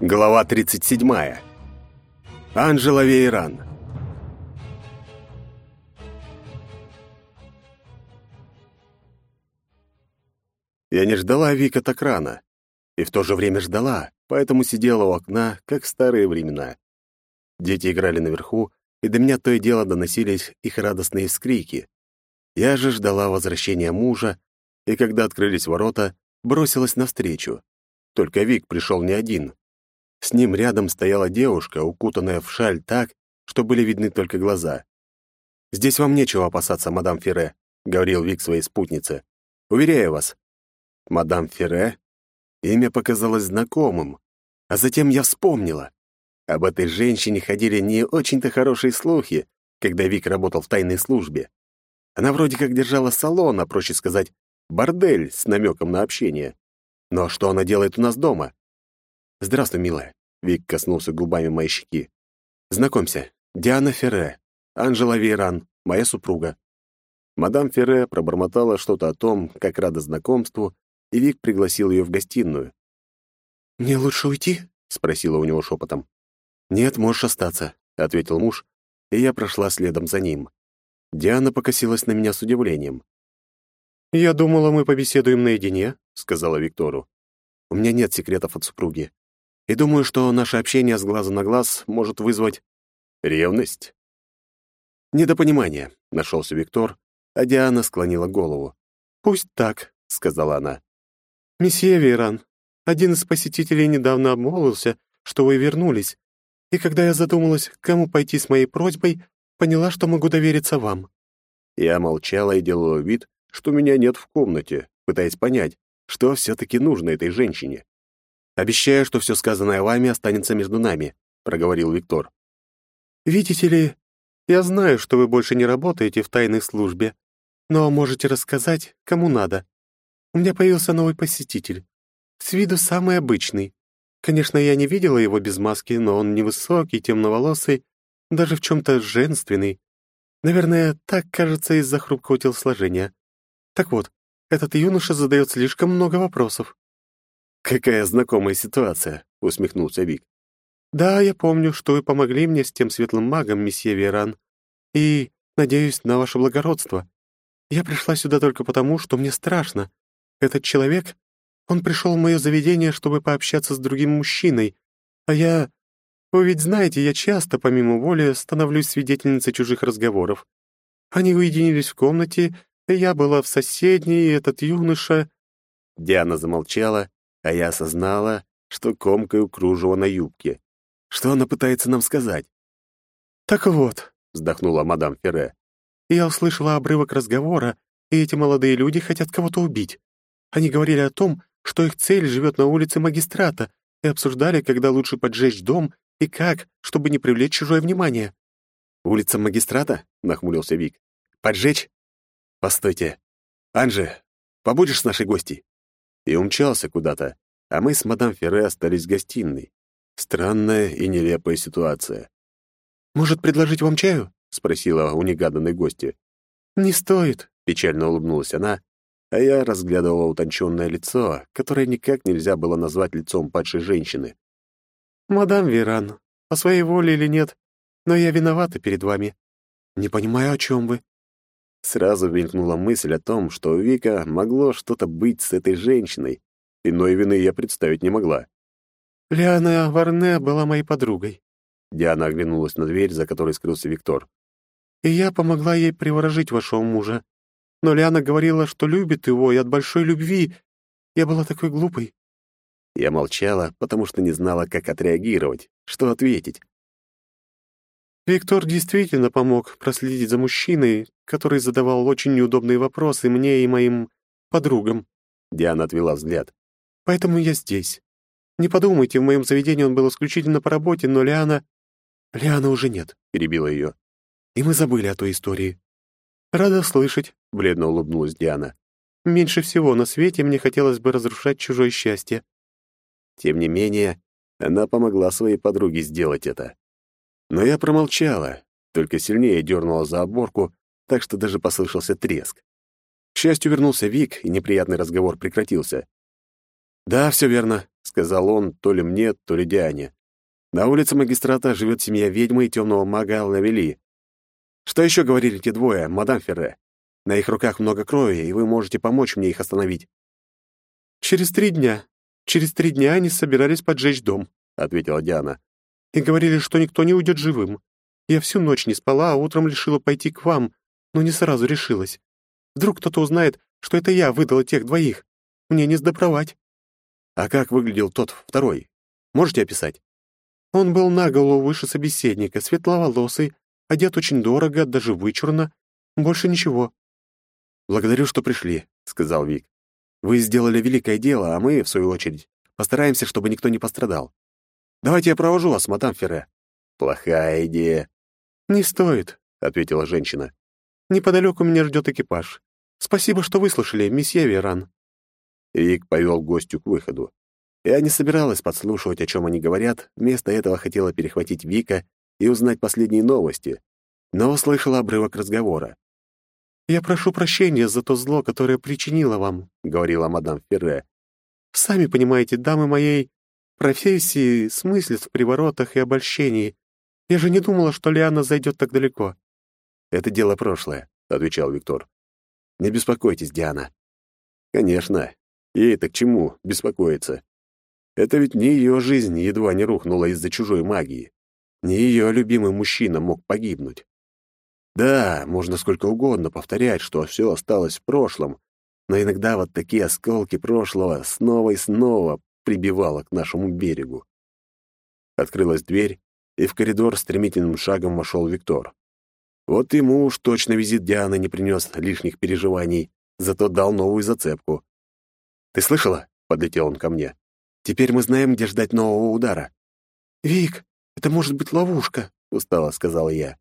Глава 37. Анжела Вейран. Я не ждала Вика так рано. И в то же время ждала, поэтому сидела у окна, как в старые времена. Дети играли наверху, и до меня то и дело доносились их радостные вскрики. Я же ждала возвращения мужа, и когда открылись ворота, бросилась навстречу. Только Вик пришел не один. С ним рядом стояла девушка, укутанная в шаль так, что были видны только глаза. «Здесь вам нечего опасаться, мадам Ферре», — говорил Вик своей спутнице. «Уверяю вас». «Мадам Ферре?» Имя показалось знакомым, а затем я вспомнила. Об этой женщине ходили не очень-то хорошие слухи, когда Вик работал в тайной службе. Она вроде как держала салон, а проще сказать, бордель с намеком на общение. Но что она делает у нас дома? «Здравствуй, милая», — Вик коснулся губами моей щеки. «Знакомься, Диана Ферре, Анжела Вейран, моя супруга». Мадам Ферре пробормотала что-то о том, как рада знакомству, и Вик пригласил ее в гостиную. «Мне лучше уйти?» — спросила у него шепотом. «Нет, можешь остаться», — ответил муж, и я прошла следом за ним. Диана покосилась на меня с удивлением. «Я думала, мы побеседуем наедине», — сказала Виктору. «У меня нет секретов от супруги. И думаю, что наше общение с глазу на глаз может вызвать ревность. Недопонимание, нашелся Виктор, а Диана склонила голову. Пусть так, сказала она. Месье Вейран, один из посетителей недавно обмолвился, что вы вернулись, и когда я задумалась, кому пойти с моей просьбой, поняла, что могу довериться вам. Я молчала и делала вид, что меня нет в комнате, пытаясь понять, что все-таки нужно этой женщине. Обещаю, что все сказанное вами останется между нами», — проговорил Виктор. «Видите ли, я знаю, что вы больше не работаете в тайной службе, но можете рассказать, кому надо. У меня появился новый посетитель. С виду самый обычный. Конечно, я не видела его без маски, но он невысокий, темноволосый, даже в чем-то женственный. Наверное, так кажется из-за хрупкого телосложения. Так вот, этот юноша задает слишком много вопросов. «Какая знакомая ситуация», — усмехнулся Вик. «Да, я помню, что вы помогли мне с тем светлым магом, месье Веран, и надеюсь на ваше благородство. Я пришла сюда только потому, что мне страшно. Этот человек, он пришел в мое заведение, чтобы пообщаться с другим мужчиной, а я... Вы ведь знаете, я часто, помимо воли, становлюсь свидетельницей чужих разговоров. Они уединились в комнате, и я была в соседней, и этот юноша...» Диана замолчала, а я осознала, что комкаю кружево на юбке. Что она пытается нам сказать? «Так вот», — вздохнула мадам Ферре, «я услышала обрывок разговора, и эти молодые люди хотят кого-то убить. Они говорили о том, что их цель живет на улице магистрата, и обсуждали, когда лучше поджечь дом и как, чтобы не привлечь чужое внимание». «Улица магистрата?» — нахмурился Вик. «Поджечь? Постойте. Анже, побудешь с нашей гостьей?» И умчался куда-то, а мы с мадам Ферре остались в гостиной. Странная и нелепая ситуация. «Может, предложить вам чаю?» — спросила у негаданной гости. «Не стоит», — печально улыбнулась она, а я разглядывала утонченное лицо, которое никак нельзя было назвать лицом падшей женщины. «Мадам Веран, по своей воле или нет, но я виновата перед вами. Не понимаю, о чем вы. Сразу мелькнула мысль о том, что у Вика могло что-то быть с этой женщиной. Иной вины я представить не могла. «Лиана Варне была моей подругой». Диана оглянулась на дверь, за которой скрылся Виктор. «И я помогла ей приворожить вашего мужа. Но Лиана говорила, что любит его, и от большой любви. Я была такой глупой». Я молчала, потому что не знала, как отреагировать, что ответить. Виктор действительно помог проследить за мужчиной, который задавал очень неудобные вопросы мне и моим подругам. Диана отвела взгляд. Поэтому я здесь. Не подумайте, в моем заведении он был исключительно по работе, но Лиана... Лиана уже нет, перебила ее. И мы забыли о той истории. Рада слышать, бледно улыбнулась Диана. Меньше всего на свете мне хотелось бы разрушать чужое счастье. Тем не менее, она помогла своей подруге сделать это. Но я промолчала, только сильнее дернула за оборку, так что даже послышался треск. К счастью, вернулся Вик, и неприятный разговор прекратился. «Да, все верно», — сказал он то ли мне, то ли Диане. «На улице магистрата живет семья ведьмы и темного мага Лавели. Что еще говорили те двое, мадам Ферре? На их руках много крови, и вы можете помочь мне их остановить». «Через три дня. Через три дня они собирались поджечь дом», — ответила Диана. «И говорили, что никто не уйдет живым. Я всю ночь не спала, а утром решила пойти к вам, но не сразу решилась. Вдруг кто-то узнает, что это я выдала тех двоих. Мне не сдопровать». «А как выглядел тот второй? Можете описать?» Он был на голову выше собеседника, светловолосый, одет очень дорого, даже вычурно. Больше ничего. «Благодарю, что пришли», — сказал Вик. «Вы сделали великое дело, а мы, в свою очередь, постараемся, чтобы никто не пострадал. Давайте я провожу вас, мадам Ферре». «Плохая идея». «Не стоит», — ответила женщина. «Неподалеку меня ждет экипаж. Спасибо, что выслушали, месье Веран». Вик повел гостю к выходу. Я не собиралась подслушивать, о чем они говорят, вместо этого хотела перехватить Вика и узнать последние новости, но услышала обрывок разговора. «Я прошу прощения за то зло, которое причинила вам», — говорила мадам Ферре. «Сами понимаете, дамы моей профессии смыслят в приворотах и обольщении. Я же не думала, что Лиана зайдет так далеко». «Это дело прошлое», — отвечал Виктор. «Не беспокойтесь, Диана». «Конечно. Ей-то к чему беспокоиться? Это ведь не ее жизнь едва не рухнула из-за чужой магии. Не ее любимый мужчина мог погибнуть. Да, можно сколько угодно повторять, что все осталось в прошлом, но иногда вот такие осколки прошлого снова и снова прибивало к нашему берегу. Открылась дверь, и в коридор стремительным шагом вошел Виктор. Вот ему уж точно визит Дианы не принес лишних переживаний, зато дал новую зацепку. «Ты слышала?» — подлетел он ко мне. «Теперь мы знаем, где ждать нового удара». «Вик, это может быть ловушка», — устало сказала я.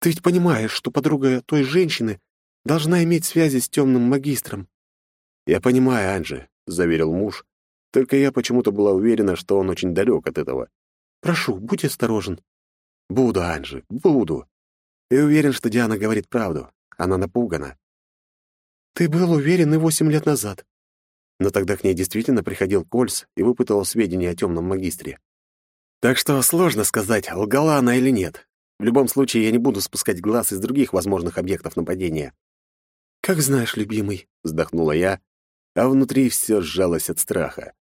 Ты ведь понимаешь, что подруга той женщины должна иметь связи с темным магистром. Я понимаю, Анжи, заверил муж. Только я почему-то была уверена, что он очень далек от этого. Прошу, будь осторожен. Буду, Анжи, буду. И уверен, что Диана говорит правду. Она напугана. Ты был уверен и восемь лет назад. Но тогда к ней действительно приходил Кольс и выпытывал сведения о темном магистре. Так что сложно сказать, лгала она или нет. В любом случае, я не буду спускать глаз из других возможных объектов нападения. «Как знаешь, любимый», — вздохнула я, а внутри все сжалось от страха.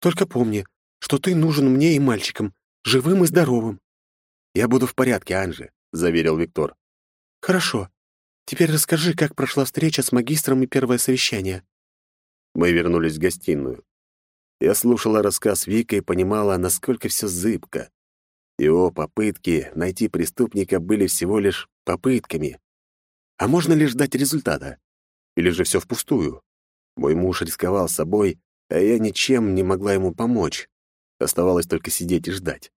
«Только помни, что ты нужен мне и мальчикам, живым и здоровым». «Я буду в порядке, Анжи», — заверил Виктор. «Хорошо. Теперь расскажи, как прошла встреча с магистром и первое совещание». Мы вернулись в гостиную. Я слушала рассказ Вика и понимала, насколько все зыбко. Его попытки найти преступника были всего лишь попытками. А можно ли ждать результата? Или же все впустую? Мой муж рисковал собой, а я ничем не могла ему помочь. Оставалось только сидеть и ждать.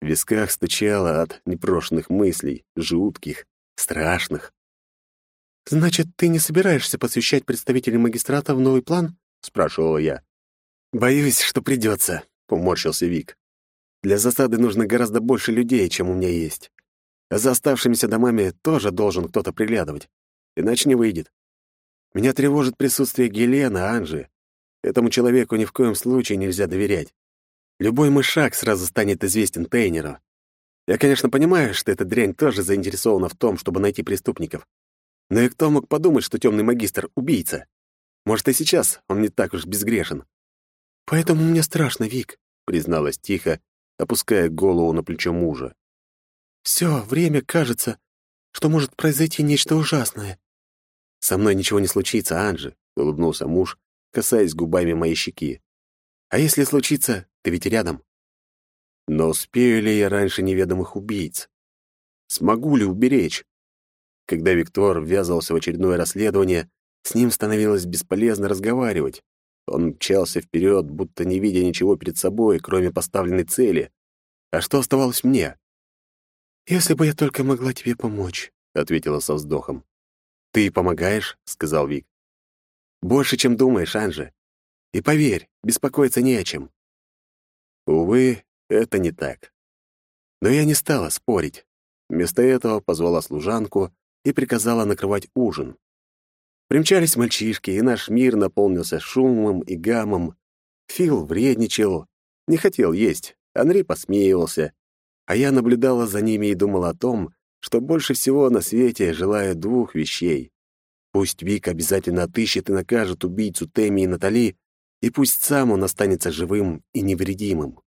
В висках стучало от непрошенных мыслей, жутких, страшных. «Значит, ты не собираешься посвящать представителей магистрата в новый план?» — спрашивала я. «Боюсь, что придется», — поморщился Вик. Для засады нужно гораздо больше людей, чем у меня есть. А за оставшимися домами тоже должен кто-то приглядывать. Иначе не выйдет. Меня тревожит присутствие Гелена, Анжи. Этому человеку ни в коем случае нельзя доверять. Любой мой шаг сразу станет известен Тейнеру. Я, конечно, понимаю, что эта дрянь тоже заинтересована в том, чтобы найти преступников. Но и кто мог подумать, что темный магистр — убийца? Может, и сейчас он не так уж безгрешен. «Поэтому мне страшно, Вик», — призналась тихо, опуская голову на плечо мужа. «Все время кажется, что может произойти нечто ужасное». «Со мной ничего не случится, Анжи», — улыбнулся муж, касаясь губами моей щеки. «А если случится, ты ведь рядом». Но успею ли я раньше неведомых убийц? Смогу ли уберечь? Когда Виктор ввязывался в очередное расследование, с ним становилось бесполезно разговаривать. Он мчался вперед, будто не видя ничего перед собой, кроме поставленной цели. А что оставалось мне? «Если бы я только могла тебе помочь», — ответила со вздохом. «Ты помогаешь?» — сказал Вик. «Больше, чем думаешь, Анжи. И поверь, беспокоиться не о чем». Увы, это не так. Но я не стала спорить. Вместо этого позвала служанку и приказала накрывать ужин. Примчались мальчишки, и наш мир наполнился шумом и гамом. Фил вредничал, не хотел есть, Анри посмеивался, а я наблюдала за ними и думала о том, что больше всего на свете желаю двух вещей. Пусть Вик обязательно отыщет и накажет убийцу Тэмми и Натали, и пусть сам он останется живым и невредимым.